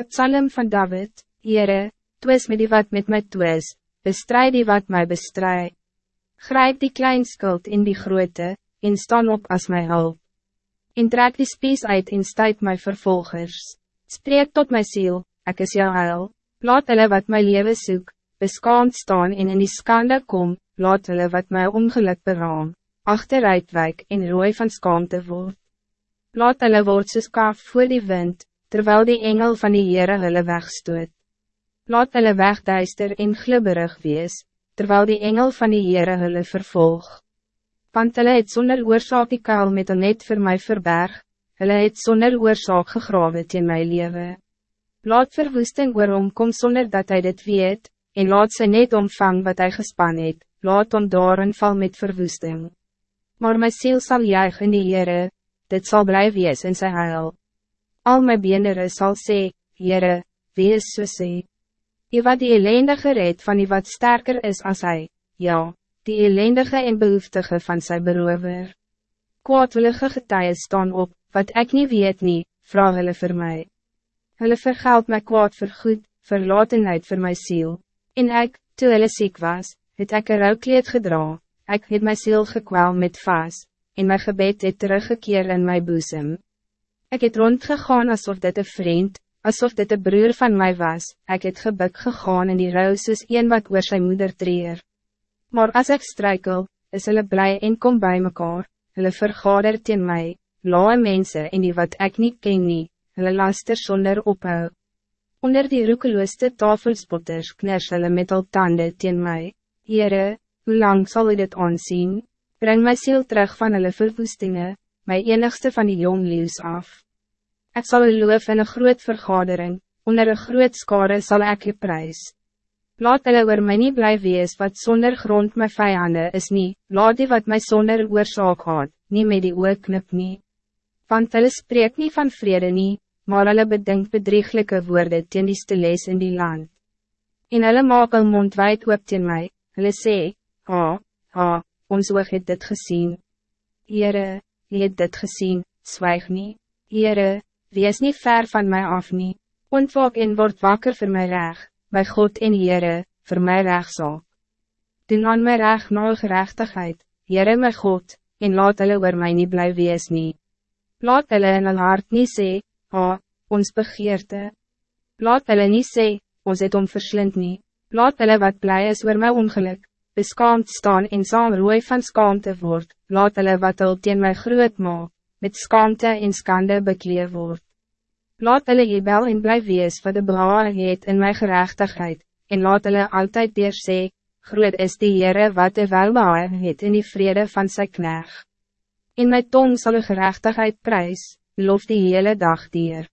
Het psalm van David, Heere, twis met die wat met mij twis, bestrijd die wat mij bestrijd. Grijp die kleinskuld in die grote, en staan op als mijn hulp. En trek die spies uit en stuit my vervolgers. Spreek tot my siel, ek is jou heil. Laat hulle wat my leven soek, beskaamd staan en in die skande kom, laat hulle wat my ongeluk beraam, achteruitwijk en rooi van skaamte word. Laat hulle word soos kaf voor die wind, terwijl die engel van die Heere hulle wegstoot. Laat hulle wegduister en glibberig wees, terwijl die engel van die Heere hulle vervolg. Want hulle het sonder oorzaak die kuil met een net vir my verberg, hulle het sonder oorzaak gegrawe in my leven. Laat verwoesting oorom kom zonder dat hij dit weet, en laat sy net omvang wat hij gespan het, laat om daarin val met verwoesting. Maar my ziel zal juig in die Heere, dit zal blijven wees in sy heil. Al my beenere sal sê, Heere, wie is so sê? Die wat die ellendige red van die wat sterker is als hij, ja, die ellendige en behoeftige van sy berover. Kwaadwillige getuies staan op, wat ik niet weet nie, vraag hulle vir my. Hulle vergeld my kwaad vir goed, verlatenheid vir my ziel. En ik, toe hulle ziek was, het ek een rouwkleed gedra, ek het my ziel gekwel met vaas, en my gebed het teruggekeerd in my boezem. Ik het rondgegaan alsof dit een vriend, alsof dit een broer van mij was, ik het gebuk gegaan in die rouw soos een wat oor sy moeder treer. Maar als ik struikel, is hulle blij en kom bij mekaar, hulle vergader teen my, lae mense en die wat ik niet ken nie, hulle laster sonder ophou. Onder die roekeloosste tafelspotters kners hulle met al tanden teen my, Heere, hoe lang zal u dit aansien? Breng my ziel terug van hulle verwoestingen, my enigste van die jong leeuws af. Ik zal u loof in een groot vergadering, onder een groot skare zal ik je prijs. Laat hulle oor my nie bly wees wat zonder grond my vijanden is nie, laat die wat my zonder oorzaak had, nie met die oor knip nie. Want hulle spreek nie van vrede nie, maar hulle bedink bedrieglijke woorden teen die stilees in die land. En hulle maak een mond wijd oop teen my, hulle sê, ha, ha, ons oog het dit gezien. Heere, wie het dit gezien, zwijg niet. Heere, wie is niet ver van mij af niet. Ontwak en word wakker voor mij reg, bij God en Heere, voor mij rechtszaak. Doen aan mij reg na gerechtigheid, Heere my God, en laat hulle oor my nie bly wees nie. Laat hulle in hulle hart nie sê, ha, ons begeerte. Laat hulle nie sê, ons het om verslind nie. Laat hulle wat blij is oor my ongeluk, beskaamd staan en saam rooi van skaamte word, laat hulle wat hulle teen my groot maak, met skaamte en skande bekleed word. Laat hulle jebel en bly wees wat de blaar het in my gerechtigheid, en laat hulle altyd weer sê, groot is die Heere wat de welbaar het in die vrede van sy kneg. In my tong sal u gerechtigheid prijs, lof die hele dag dier.